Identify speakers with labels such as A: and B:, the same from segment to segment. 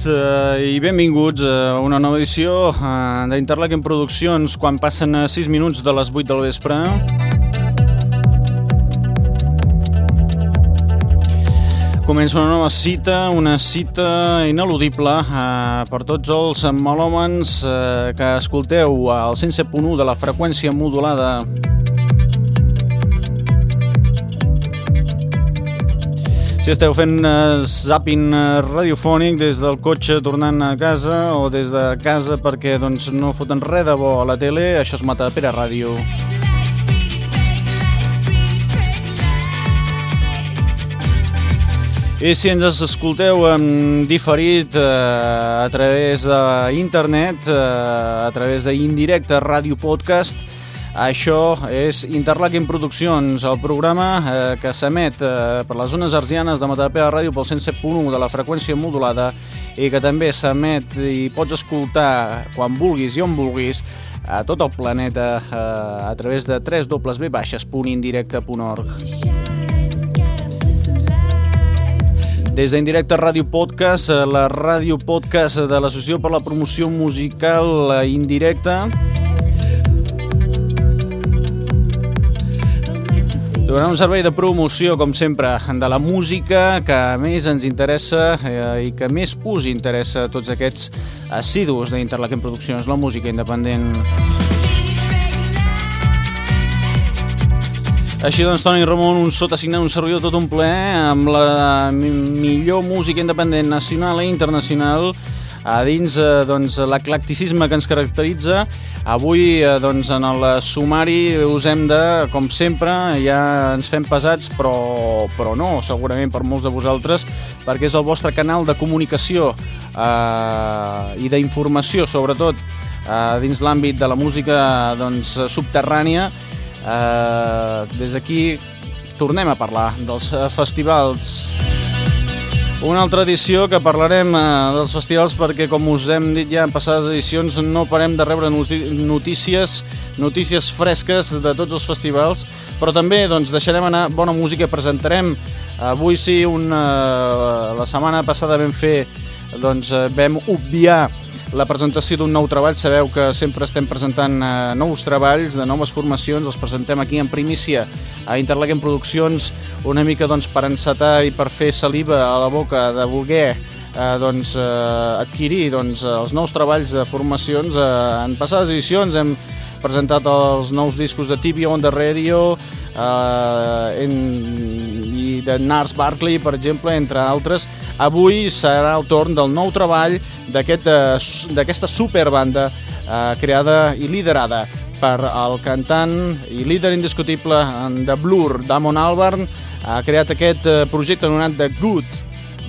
A: Nit eh, i benvinguts a una nova edició eh, d'Interlaken Produccions quan passen 6 minuts de les 8 del vespre. Comença una nova cita, una cita ineludible eh, per tots els melòmens eh, que escolteu al 107.1 de la freqüència modulada. Si esteu fent uh, zapping uh, radiofònic des del cotxe tornant a casa o des de casa perquè doncs, no foten res de bo a la tele, això es mata per a ràdio. I si ens escolteu en diferit eh, a través d'internet, eh, a través d'Indirecte Ràdio Podcast, això és Interlaken Produccions, el programa eh, que s'emet eh, per les zones arsianes de Matapea Ràdio pel 107.1 de la freqüència modulada i que també s'emet i pots escoltar quan vulguis i on vulguis a tot el planeta eh, a través de www.indirecte.org. Des d'Indirecte Ràdio Podcast, eh, la ràdio podcast de l'Associació per la Promoció Musical eh, Indirecta, Durant un servei de promoció, com sempre, de la música que més ens interessa eh, i que més us interessa a tots aquests assidus d'Interlaken Produccions, la música independent. Així doncs, Toni Ramon, un sota signat, un servidor tot un ple, amb la millor música independent nacional i internacional, a dins eh, doncs, l'eclecticisme que ens caracteritza. Avui eh, doncs, en el sumari us hem de, com sempre, ja ens fem pesats, però, però no, segurament per molts de vosaltres, perquè és el vostre canal de comunicació eh, i d'informació, sobretot, eh, dins l'àmbit de la música doncs, subterrània. Eh, des d'aquí tornem a parlar dels festivals una altra edició que parlarem eh, dels festivals perquè, com us hem dit ja en passades edicions, no parem de rebre notícies, notícies fresques de tots els festivals, però també doncs, deixarem anar bona música, presentarem. Avui sí, una, la setmana passada vam fer, doncs, vam obviar la presentació d'un nou treball. Sabeu que sempre estem presentant eh, nous treballs de noves formacions, els presentem aquí en primícia a Interlaken Produccions, una mica doncs, per encetar i per fer saliva a la boca de voler eh, doncs, eh, adquirir doncs, els nous treballs de formacions. Eh, en passades edicions hem presentat els nous discos de Tibia on the Radio eh, en, de Nars Barkley, per exemple, entre altres. Avui serà el torn del nou treball d'aquesta aquest, superbanda eh, creada i liderada per el cantant i líder indiscutible de Blur, Damon Albarn, ha creat aquest eh, projecte anomenat The Good,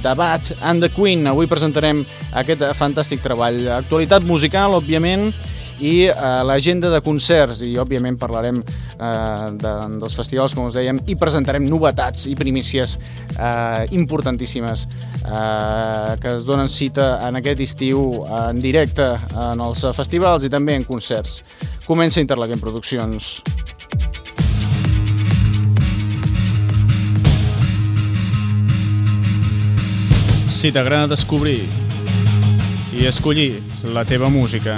A: The Bad and The Queen. Avui presentarem aquest fantàstic treball. Actualitat musical, òbviament, i eh, l'agenda de concerts i òbviament parlarem eh, de, dels festivals com us dèiem i presentarem novetats i primícies eh, importantíssimes eh, que es donen cita en aquest estiu en directe en els festivals i també en concerts. Comença Interlaken Produccions. Si t'agrada descobrir i escollir la teva música.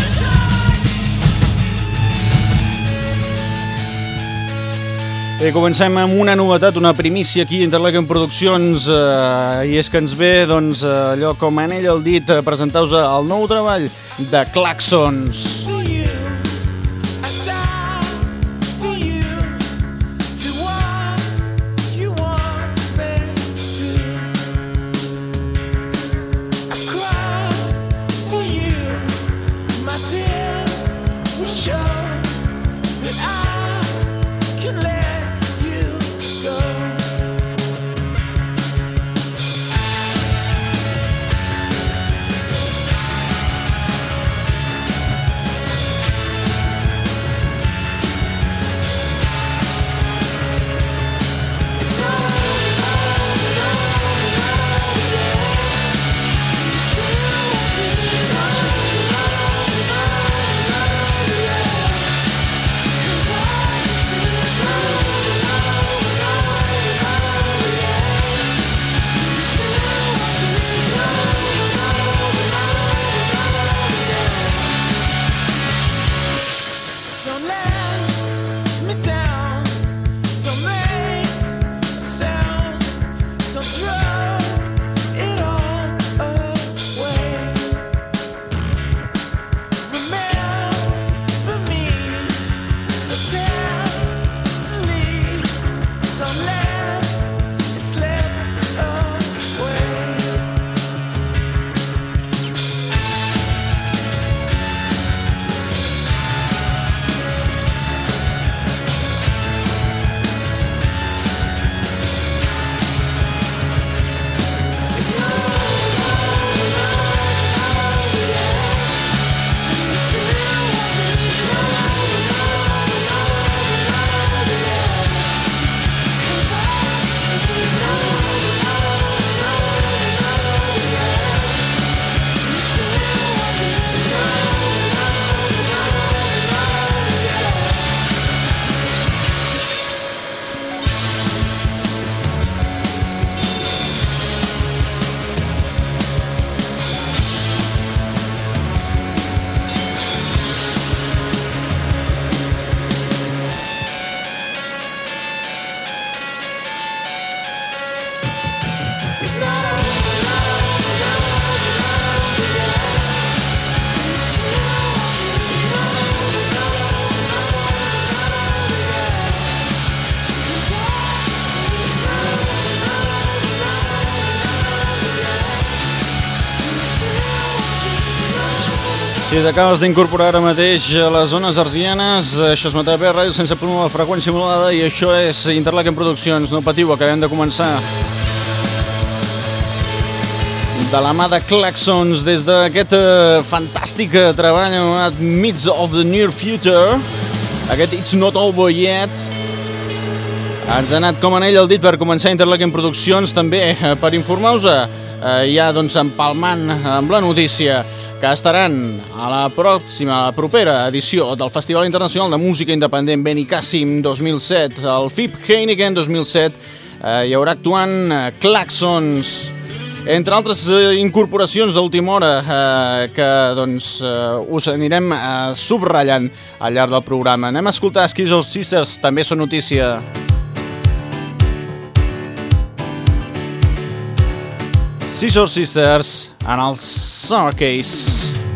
A: Bé, comencem amb una novetat, una primícia aquí a Interlaken Produccions eh, i és que ens ve, doncs, allò com en ell el dit, eh, presentar-vos el nou treball de Claxons. Si t'acabes d'incorporar ara mateix a les zones arsianes, això és Matapé Ràdio sense de freqüència modulada i això és Interlaken Produccions. No patiu, acabem de començar. De la mà de Claxons, des d'aquest uh, fantàstic eh, treball anomenat Myths of the Near Future, aquest It's Not Over Yet, ens ha anat com en ell el dit per començar Interlaken Produccions, també eh, per informar-vos eh, ja doncs empalmant amb la notícia que estaran a la pròxima, a la propera edició del Festival Internacional de Música Independent Benicàssim 2007, el FIP Heineken 2007, eh, hi haurà actuant eh, Claxons, entre altres eh, incorporacions d'última hora eh, que doncs, eh, us anirem eh, subratllant al llarg del programa. Anem a escoltar Skizzle Sisters, també són notícia. Scissor Sisters en el Summer Case.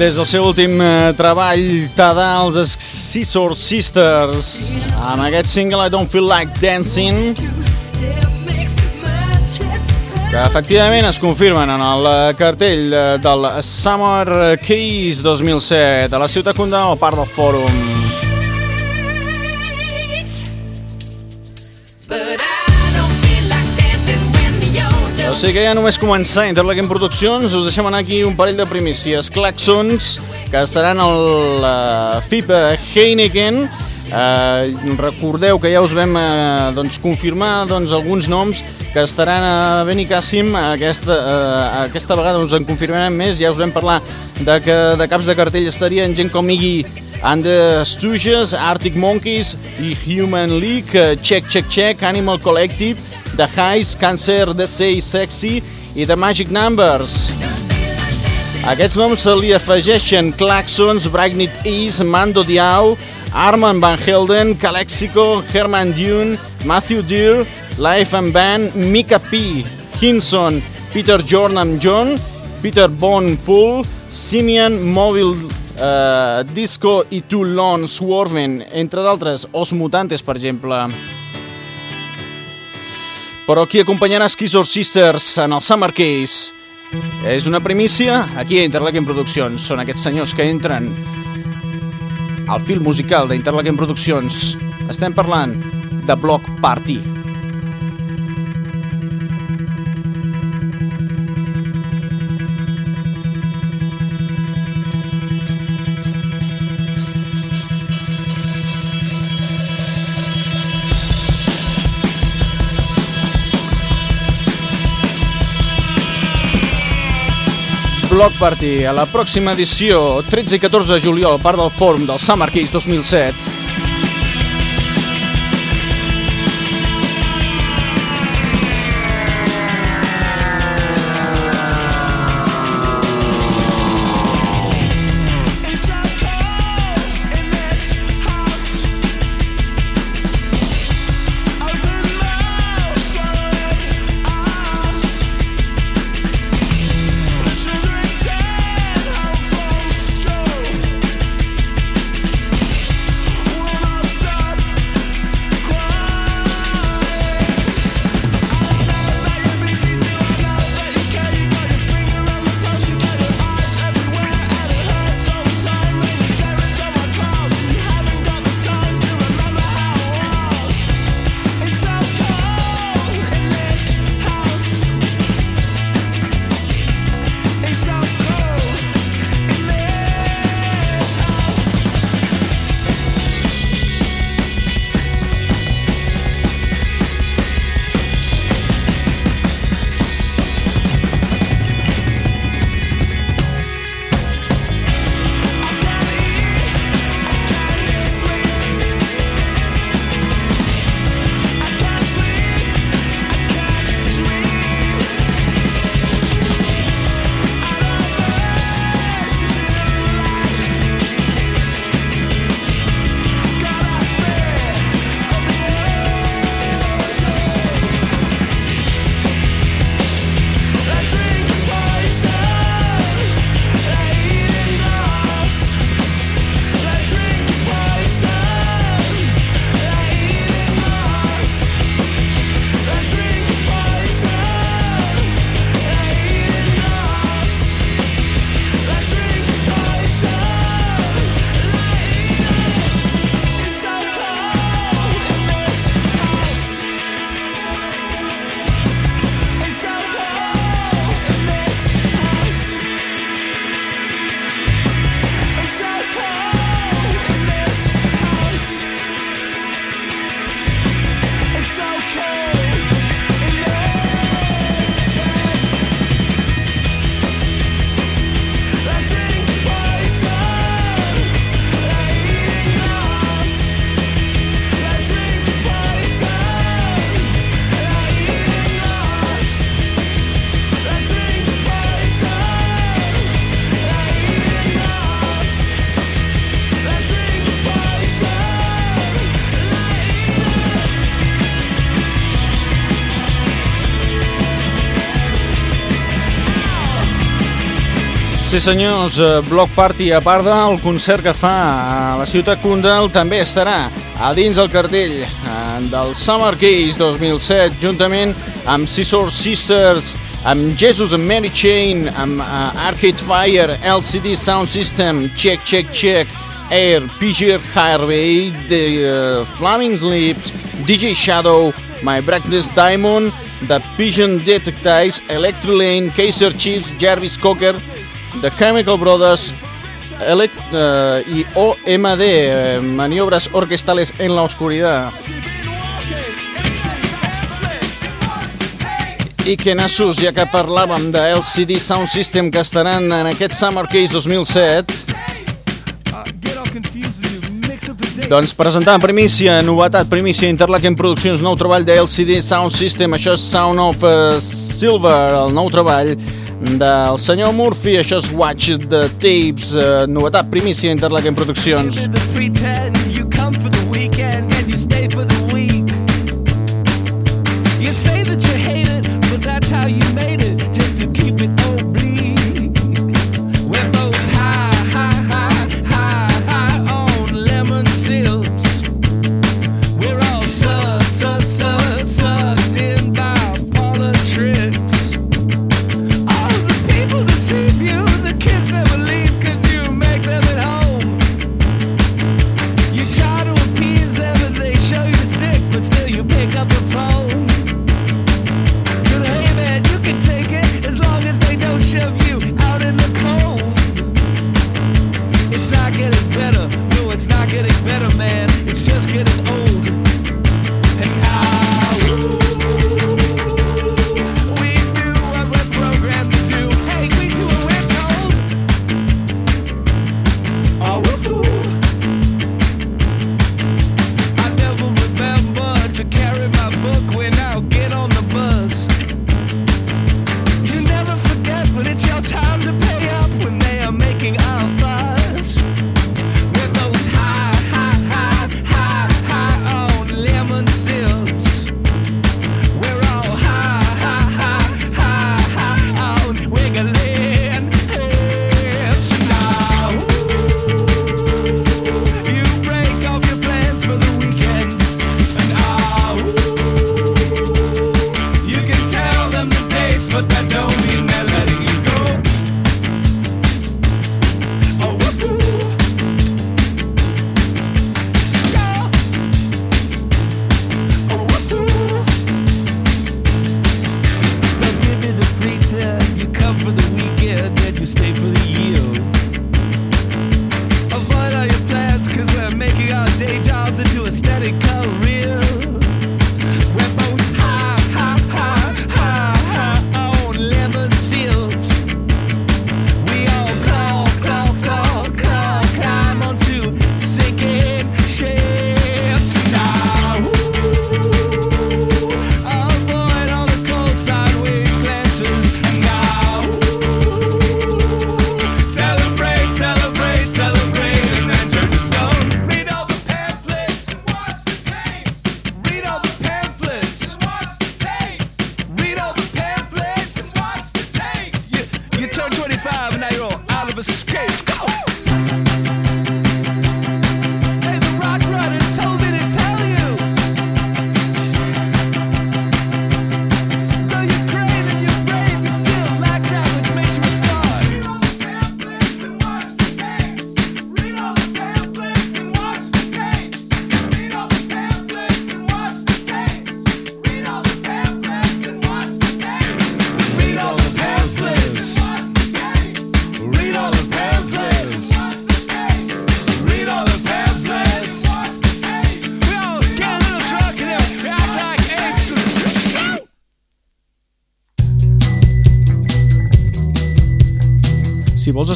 A: Des del seu últim eh, treball Tada els Scissor Sisters amb aquest single I Don't Feel Like Dancing que efectivament es confirmen en el eh, cartell eh, del Summer Keys 2007 a la ciutat Condal, part del fòrum. Sigui que ja només començar Interlaken Produccions, us deixem anar aquí un parell de primícies. Claxons, que estaran al uh, FIPA Heineken, Uh, recordeu que ja us vam uh, doncs, confirmar doncs, alguns noms que estaran a Benicàssim. Aquesta, uh, aquesta vegada us en confirmarem més. Ja us vam parlar de que de caps de cartell estarien gent com Iggy and the Stooges, Arctic Monkeys i Human League, Check Check Check, Animal Collective The Highs, Cancer, The Say Sexy i The Magic Numbers. Aquests noms se li afegeixen Claxons, Bragnit East, Mando Diao, Armand Van Helden, Calexico, Herman Dune, Matthew Deere, Life and Band, Mika P, Hinson, Peter Jordan John, Peter Bon Pool, Simeon Mobile uh, Disco i Toulon Swarven, entre d'altres, Os Mutantes, per exemple. Però qui acompanyarà Skizor Sisters en el Summer Case? És una primícia aquí a Interlaken Produccions. Són aquests senyors que entren al fil musical d'Interlaken Produccions. Estem parlant de Block Party. Block Party a la pròxima edició, 13 i 14 de juliol, part del fòrum del Summer Case 2007.
B: Sí senyors, eh, Block Party a Parda, el concert que fa a la ciutat Kundal també estarà a dins el cartell eh, del Summer Case 2007 juntament amb Scissor Sisters, amb Jesus and Mary Chain, amb uh, Arcade Fire, LCD Sound System, Check Check Check, Air, PG Harvey, The uh, Flaming Lips, DJ Shadow, My Breakfast Diamond, The Pigeon Detectives, Electrolane, Kaiser Chiefs, Jarvis Cocker, The Chemical Brothers Elect, eh, i OMD, uh, eh, Maniobras Orquestales en la Oscuridad. I que nassos, ja que parlàvem de LCD Sound System que estaran en aquest Summer Case 2007, doncs presentar en primícia, novetat, primícia, Interlaken Produccions, nou treball de LCD Sound System, això és Sound of uh, Silver, el nou treball, del senyor Murphy, això és Watch the Tapes, eh, novetat primícia Interlaken Produccions.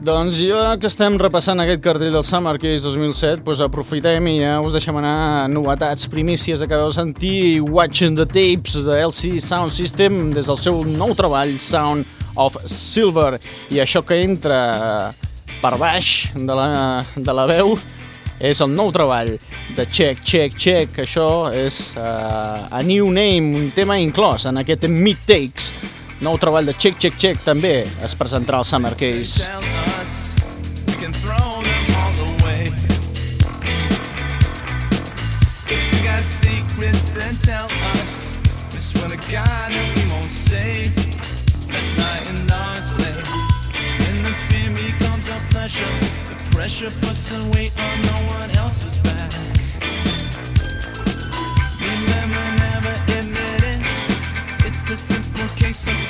A: Doncs jo que estem repassant aquest cartell del Summer Case 2007, doncs aprofitem i ja us deixem anar novetats, primícies, acabeu de sentir Watching the Tapes de LC Sound System des del seu nou treball Sound of Silver i això que entra per baix de la, de la veu és el nou treball de Check, Check, Check. Això és uh, A New Name, un tema inclòs en aquest Mid Takes Nou treball de Check Check Check també es presentarà al Summer Case. Secrets, then tell us. We swear to God that we won't say. At night and hours late. When the fear becomes a pleasure, the pressure puts a weight on no one else's back. Remember, never admit it. It's a simple case of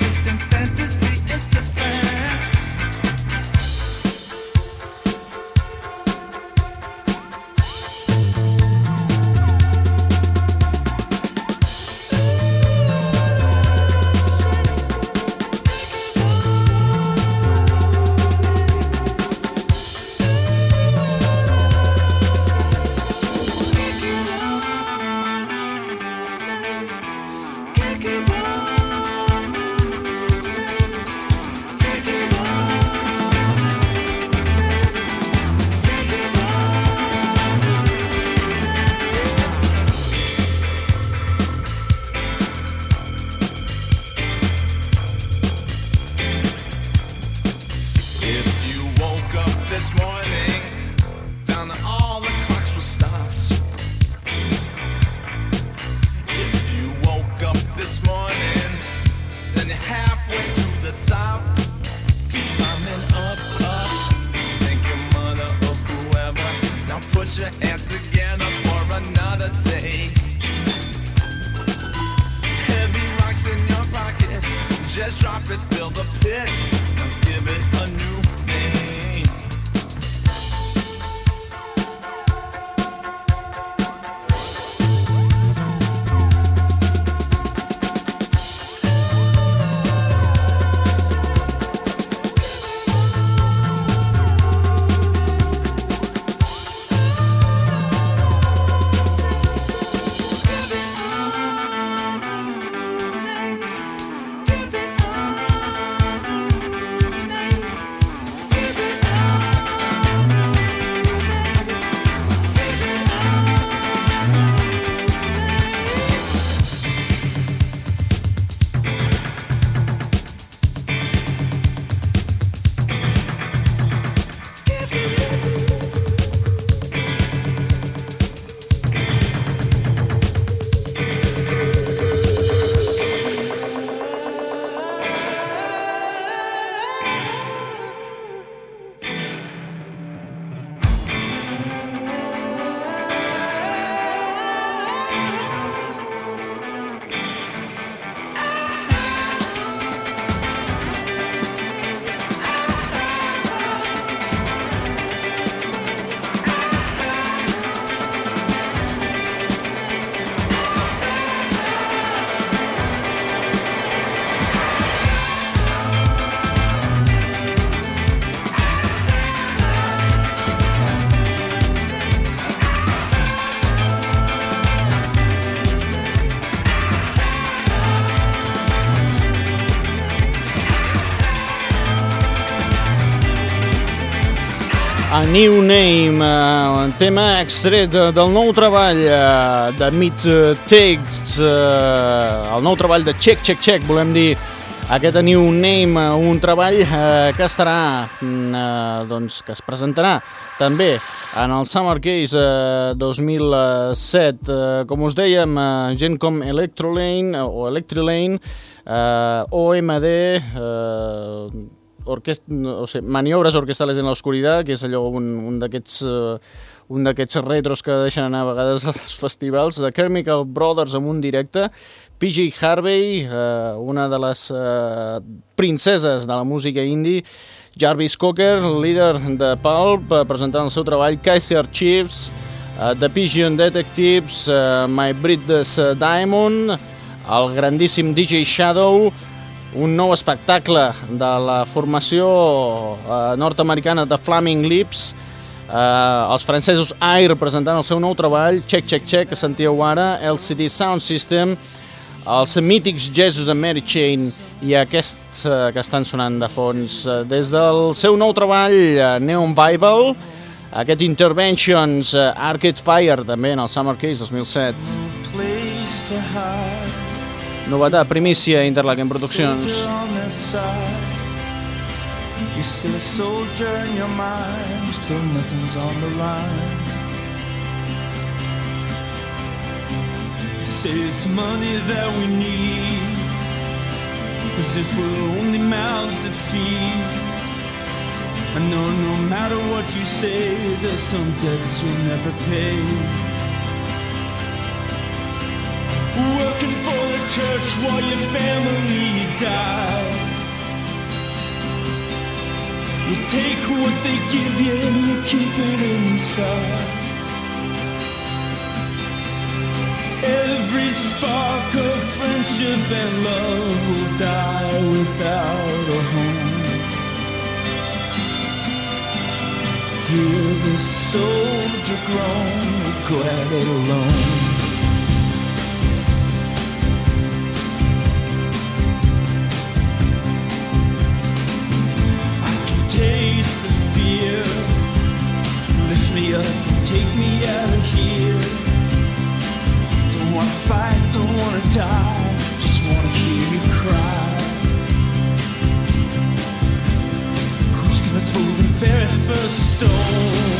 A: New Name, un tema extret del nou treball uh, de Meat Takes, el nou treball de Check, Check, Check, volem dir, aquest New Name, un treball que estarà, uh, doncs, que es presentarà també en el Summer Case uh, 2007. Uh, com us dèiem, gent com Electrolane o Electrolane, uh, OMD, orquest, o sigui, maniobres orquestales en l'oscuritat, que és allò un, un d'aquests uh, un d'aquests retros que deixen anar a vegades als festivals, de Chemical Brothers amb un directe, PG Harvey, uh, una de les uh, princeses de la música indie, Jarvis Cocker, líder de Pulp, uh, presentant el seu treball Kaiser Chiefs, The Pigeon Detectives, uh, My Breedless Diamond, el grandíssim DJ Shadow,
B: un nou espectacle de la formació eh, nord-americana de Flaming Lips, eh, els francesos Air presentant el seu nou treball, Check Check Check, que sentíeu ara, LCD Sound System, els mítics Jesus and Mary Chain i aquests eh, que estan sonant de fons. Eh, des del seu nou treball, eh, Neon Bible, aquest Interventions, Arcade Fire, també en el Summer Case 2007. Novetat, primícia, Interlaken Produccions. You're still a soldier in your mind, still nothing's on the line. You say it's money that we need, as if we're only mouths to feed. I know no matter what you say, there's some debts you'll never pay. Working for the church while your family dies. You take what they give you and you keep it inside. Every spark of friendship and love will die without a home. Hear the soldier groan, go at it alone. Me up take me out of here. Don't wanna fight, don't wanna die, just wanna hear you cry. Who's gonna throw the very first stone?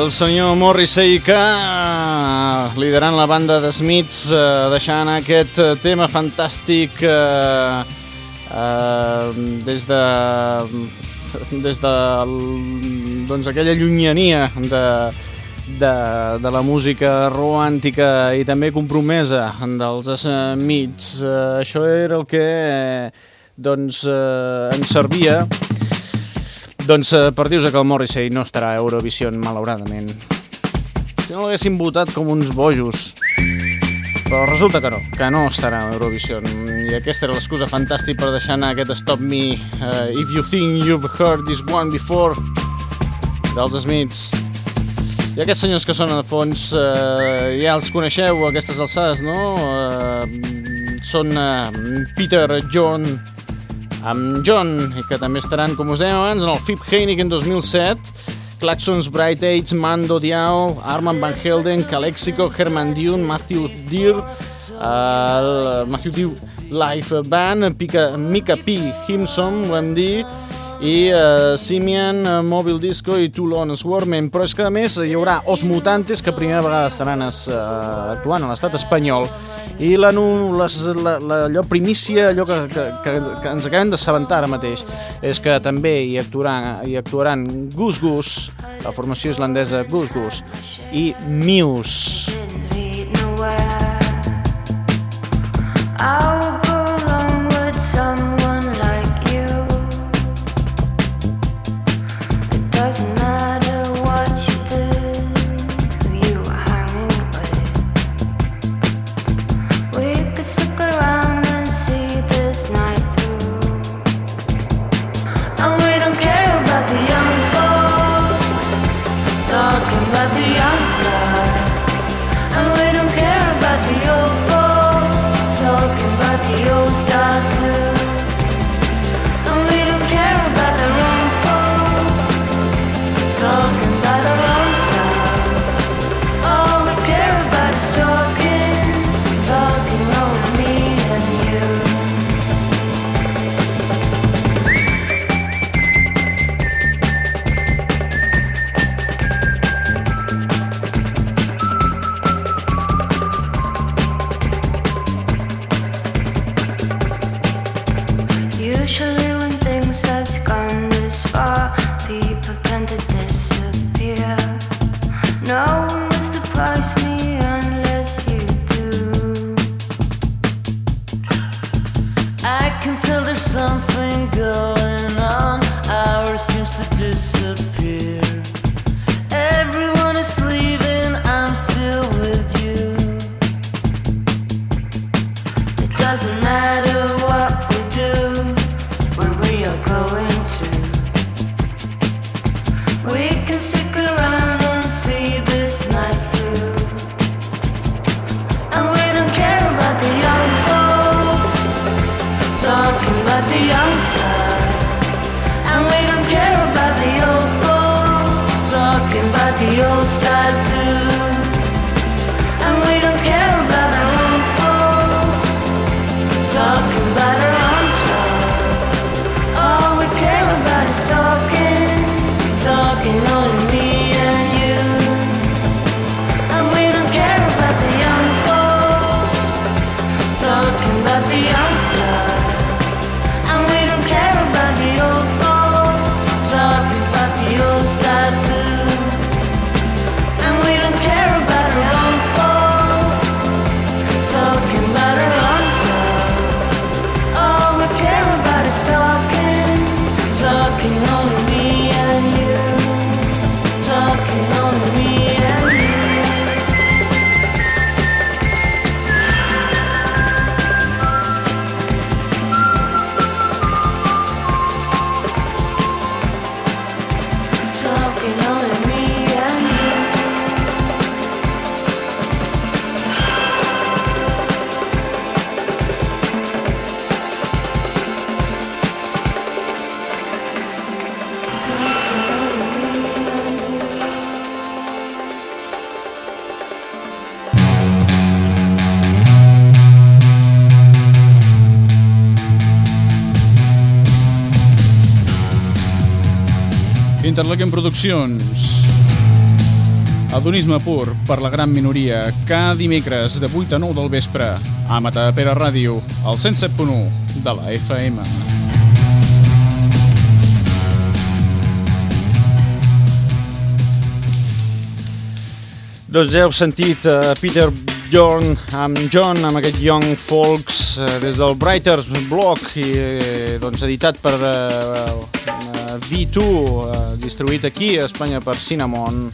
C: El senyor Morrissey que, liderant la banda de Smiths, eh, deixant aquest tema fantàstic eh, eh, des de des de doncs, aquella llunyania de, de, de la música romàntica i també compromesa dels Smiths. Eh, això era el que eh, doncs, eh, ens servia doncs eh, per dir-vos que el Morrissey no estarà a Eurovision, malauradament. Si no l'haguessin votat com uns bojos. Però resulta que no, que no estarà a Eurovision. I aquesta era l'excusa fantàstica per deixar anar aquest Stop Me, uh, If You Think You've Heard This One Before, dels Smiths. I aquests senyors que sonen a fons, uh, ja els coneixeu, aquestes alçades, no? Uh, són uh, Peter John amb John, i que també estaran, com us dèiem abans, en el FIP Heineken 2007, Claxons, Bright Age, Mando Diao, Armand Van Helden, Calexico, Herman Dune, Matthew Deer, uh, Matthew Deer Live Band, Pica, Mika P. Himson, volem dir, i uh, Simian, uh, Mobile Disco i Toulon Swarmen, però és que a més hi haurà Os Mutantes que primera vegada estaran uh, actuant a l'estat espanyol i la, la, la, allò primícia, allò que, que, que, que ens acabem d'assabentar ara mateix, és que també hi actuaran, hi actuaran Gus Gus, la formació islandesa Gus Gus, i Muse. I'll Interlaken Produccions.
D: Adonisme pur per la gran minoria, cada dimecres de 8 a 9 del vespre, a Matapera Ràdio, al 107.1 de la FM.
A: Doncs ja heu sentit uh, Peter John amb John, amb aquest Young Folks, uh, des del Brighter Block, i, uh, doncs editat per uh, uh, V2, uh, distribuït aquí a Espanya per Cinnamon.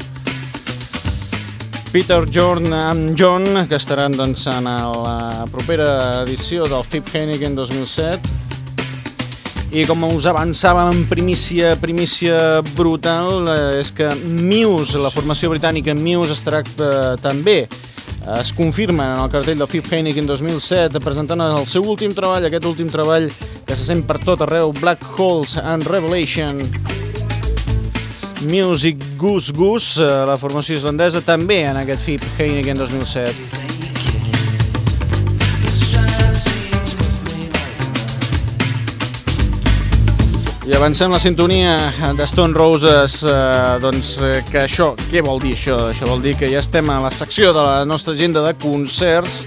A: Peter John amb John, que estaran doncs, en la propera edició del FIP Heineken 2007, i com us avançàvem en primícia, primícia brutal, eh, és que Muse, la formació britànica Muse, estarà eh, també es confirma en el cartell del FIP Heineken 2007 presentant el seu últim treball, aquest últim treball que se sent per tot arreu, Black Holes and Revelation. Music Goose Goose, eh, la formació islandesa, també en aquest FIP Heineken 2007. I avancem la sintonia de Stone Roses, eh, doncs eh, que això, què vol dir això? Això vol dir que ja estem a la secció de la nostra agenda de concerts.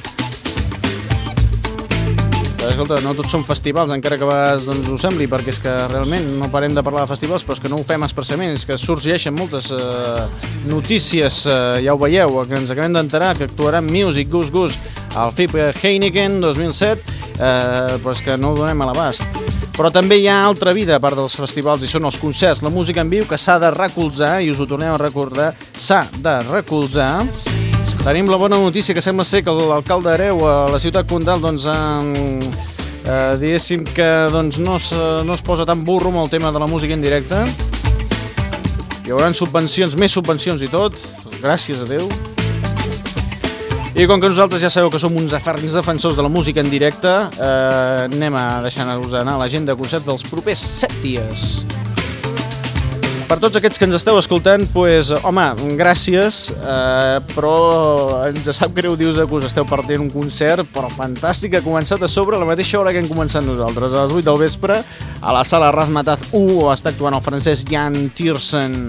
A: Però, escolta, no tots són festivals, encara que a vegades doncs, ho sembli, perquè és que realment no parem de parlar de festivals, però és que no ho fem expressament, és que sorgeixen moltes eh, notícies, eh, ja ho veieu, que ens acabem d'enterar, que actuarà Music Goose Goose al FIP Heineken 2007, eh, però és que no ho donem a l'abast. Però també hi ha altra vida a part dels festivals i són els concerts, la música en viu que s'ha de recolzar i us ho tornem a recordar, s'ha de recolzar. Tenim la bona notícia que sembla ser que l'alcalde Areu a la ciutat Condal doncs, eh, eh, diguéssim que doncs, no, es, no es posa tan burro amb el tema de la música en directe. Hi haurà subvencions, més subvencions i tot, gràcies a Déu. I com que nosaltres ja sabeu que som uns aferris defensors de la música en directe, eh, anem a deixar-nos anar a l'agenda de concerts dels propers 7 dies. Per tots aquests que ens esteu escoltant, pues, home, gràcies, eh, però ens sap greu dius que us esteu partint un concert, però fantàstic, ha començat a sobre a la mateixa hora que hem començat nosaltres, a les 8 del vespre, a la sala Razmataz 1, està actuant el francès Jan Tiersen.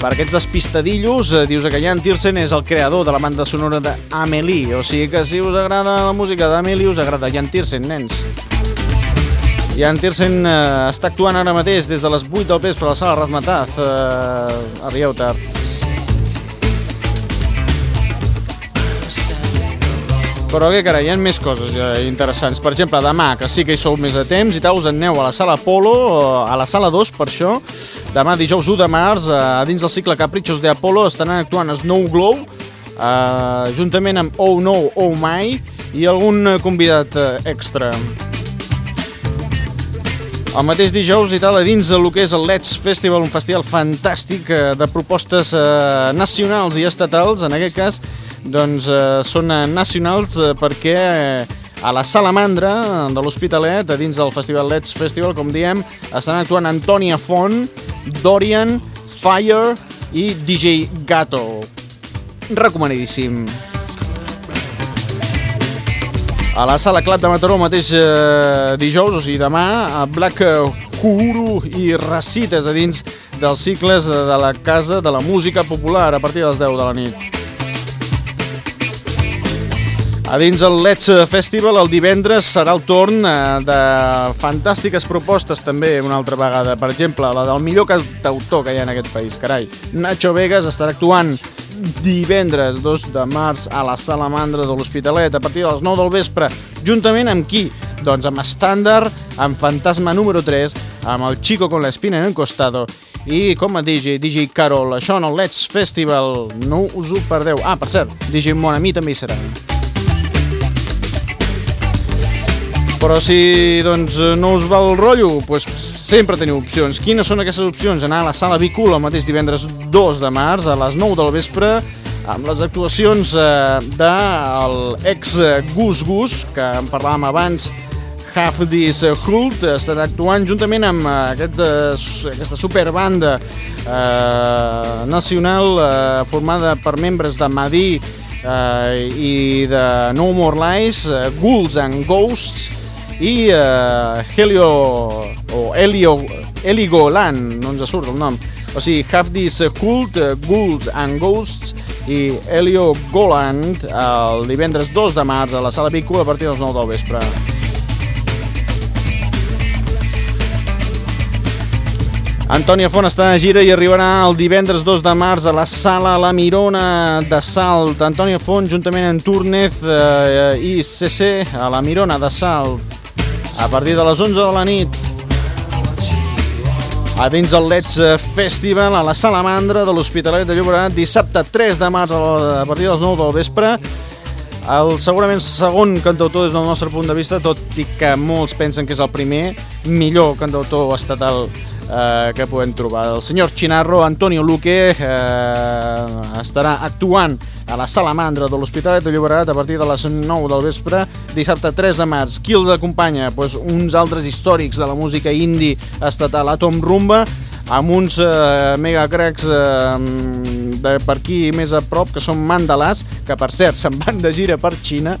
A: Per aquests despistadillos, eh, dius que Jan Tiersen és el creador de la banda sonora d'Amelie, o sigui que si us agrada la música d'Amelie, us agrada Jan Tiersen, nens. Jan Tiersen eh, està actuant ara mateix des de les 8 del vespre a la sala Razmataz. Eh, arribeu tard. Però què carai, hi ha més coses eh, interessants. Per exemple, demà, que sí que hi sou més a temps i tal, us aneu a la sala Apolo, a la sala 2 per això. Demà, dijous 1 de març, a dins del cicle Caprichos de Apolo, estaran actuant Snow Glow, eh, juntament amb Oh No, Oh My i algun convidat eh, extra. El mateix dijous i tal, a dins del que és el Let's Festival, un festival fantàstic eh, de propostes eh, nacionals i estatals, en aquest cas doncs, eh, són nacionals eh, perquè eh, a la Salamandra de l'Hospitalet, a dins del Festival Let's Festival, com diem, estan actuant Antònia Font, Dorian, Fire i DJ Gato. Recomanadíssim. A la sala Clat de Mataró mateix eh, dijous, o sigui demà, a Black Kuru i Recites a dins dels cicles de la Casa de la Música Popular a partir de les 10 de la nit. A dins el Let's Festival el divendres serà el torn eh, de fantàstiques propostes també una altra vegada. Per exemple, la del millor cantautor que hi ha en aquest país, carai. Nacho Vegas estarà actuant divendres 2 de març a la Salamandra de l'Hospitalet a partir de les 9 del vespre. Juntament amb qui? Doncs amb Standard, amb Fantasma número 3, amb el Chico con la espina en el costado i com a DJ, DJ Carol, això en el Let's Festival, no us ho perdeu. Ah, per cert, DJ Monami també hi serà. Però si doncs, no us va el rotllo, doncs sempre teniu opcions. Quines són aquestes opcions? Anar a la sala Bicul el mateix divendres 2 de març a les 9 del vespre amb les actuacions eh, del ex Gus Gus, que en parlàvem abans, Half This Hult, estarà actuant juntament amb eh, aquest, eh, aquesta superbanda eh, nacional eh, formada per membres de Madí eh, i de No More Lies, eh, Ghouls and Ghosts, i uh, Helio o Helio Eligolan, no ens surt el nom, o sigui, Have This Cult, Ghouls and Ghosts i Elio Goland el divendres 2 de març a la Sala Pico a partir dels 9 del vespre. Antònia Font està de gira i arribarà el divendres 2 de març a la Sala La Mirona de Salt. Antònia Font, juntament amb Túrnez eh, i CC a la Mirona de Salt a partir de les 11 de la nit a dins el Let's Festival a la Salamandra de l'Hospitalet de Llobregat dissabte 3 de març a partir de les 9 del vespre el segurament segon cantautor des del nostre punt de vista, tot i que molts pensen que és el primer, millor cantautor estatal eh, que podem trobar. El senyor Chinarro, Antonio Luque, eh, estarà actuant a la Salamandra de l'Hospitalet de Llobregat a partir de les 9 del vespre, dissabte 3 de març. Qui els acompanya? Pues uns altres històrics de la música indie estatal, Atom Rumba, amb uns eh, megacracs eh, de per aquí més a prop, que són Mandalars, que per cert se'n van de gira per Xina,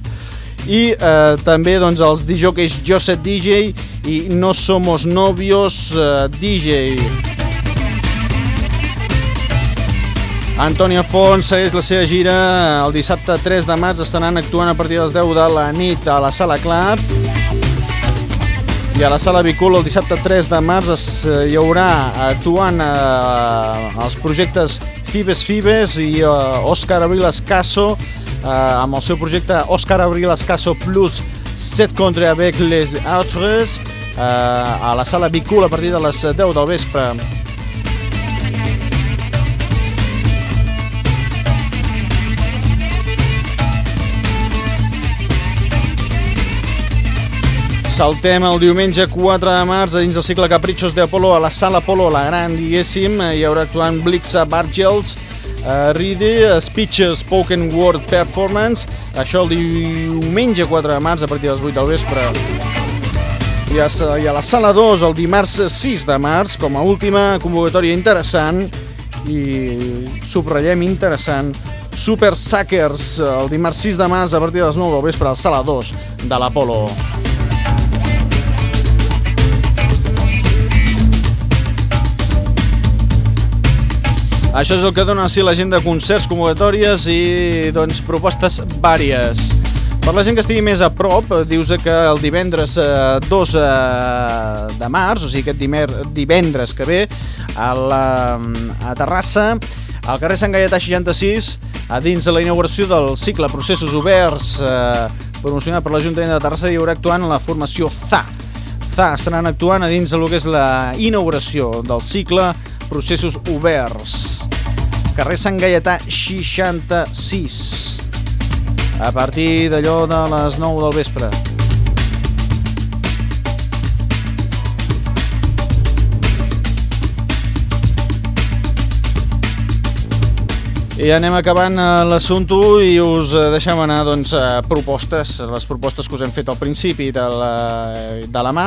A: i eh, també doncs, els DJs Joseph DJ i No Somos Novios eh, DJ. Antònia Font segueix la seva gira el dissabte 3 de març estaran actuant a partir de les 10 de la nit a la Sala Club i a la Sala Bicul el dissabte 3 de març es, eh, hi haurà actuant eh, els projectes Fibes Fibes i eh, Òscar Abril Escasso eh, amb el seu projecte Òscar Abril Escasso plus Set contre avec les autres eh, a la Sala Bicul a partir de les 10 del vespre. Saltem el diumenge 4 de març a dins del cicle Caprichos de Apolo a la Sala Apolo, la gran, diguéssim. Hi haurà actuant Blixa Bargels, uh, Ride, Speech Spoken Word Performance. Això el diumenge 4 de març a partir de les 8 del vespre. I a, I a la Sala 2 el dimarts 6 de març com a última convocatòria interessant i subratllem interessant Super Suckers el dimarts 6 de març a partir de les 9 del vespre a la Sala 2 de l'Apolo. Això és el que dona sí, la gent de concerts, convocatòries i doncs, propostes vàries. Per la gent que estigui més a prop, dius que el divendres eh, 2 eh, de març, o sigui aquest dimer, divendres que ve, a, la, a Terrassa, al carrer Sant Gaietà 66, a dins de la inauguració del cicle Processos Oberts, eh, promocionat per l'Ajuntament de Terrassa, hi haurà actuant la formació ZA. ZA estaran actuant a dins del que és la inauguració del cicle Processos Oberts. Carrer Sant Gaietà 66. A partir d'allò de les 9 del vespre. I anem acabant eh, l'assumpte i us eh, deixem anar doncs, propostes, les propostes que us hem fet al principi de la, de la mà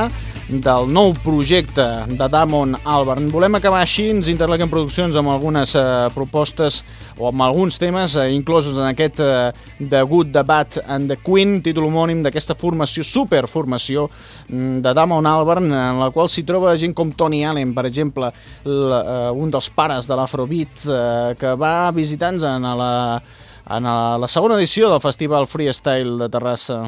A: del nou projecte de Damon Albarn. Volem acabar així, ens interleguem produccions amb algunes eh, propostes o amb alguns temes eh, inclosos en aquest eh, The Good, The Bad and The Queen, títol homònim d'aquesta formació, superformació mm, de Damon Albarn, en la qual s'hi troba gent com Tony Allen, per exemple, l, eh, un dels pares de l'Afrobeat, eh, que va visitar-nos en la en la segona edició del Festival Freestyle de Terrassa.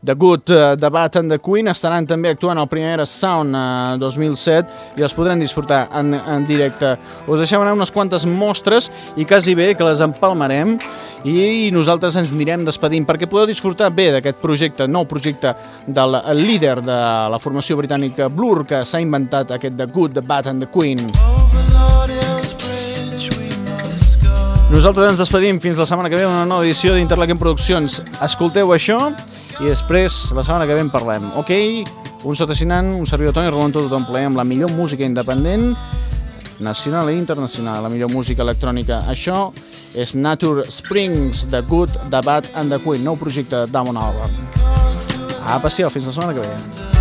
A: The Good, uh, The Bad and The Queen estaran també actuant al Primera Sound uh, 2007 i els podran disfrutar en, en directe. Us deixem anar unes quantes mostres i quasi bé que les empalmarem i nosaltres ens anirem despedint perquè podeu disfrutar bé d'aquest projecte, nou projecte del líder de la formació britànica Blur que s'ha inventat aquest The Good, The Bad and The Queen. Nosaltres ens despedim fins la setmana que ve una nova edició d'Interlaken Produccions. Escolteu això i després la setmana que ve en parlem. Ok? Un sotacinant, un servidor Toni Rolon tot tothom ple amb la millor música independent nacional i internacional, la millor música electrònica. Això és Nature Springs, The Good, The Bad and The Queen, nou projecte de Damon Albarn. Apa, sí, fins la setmana que ve.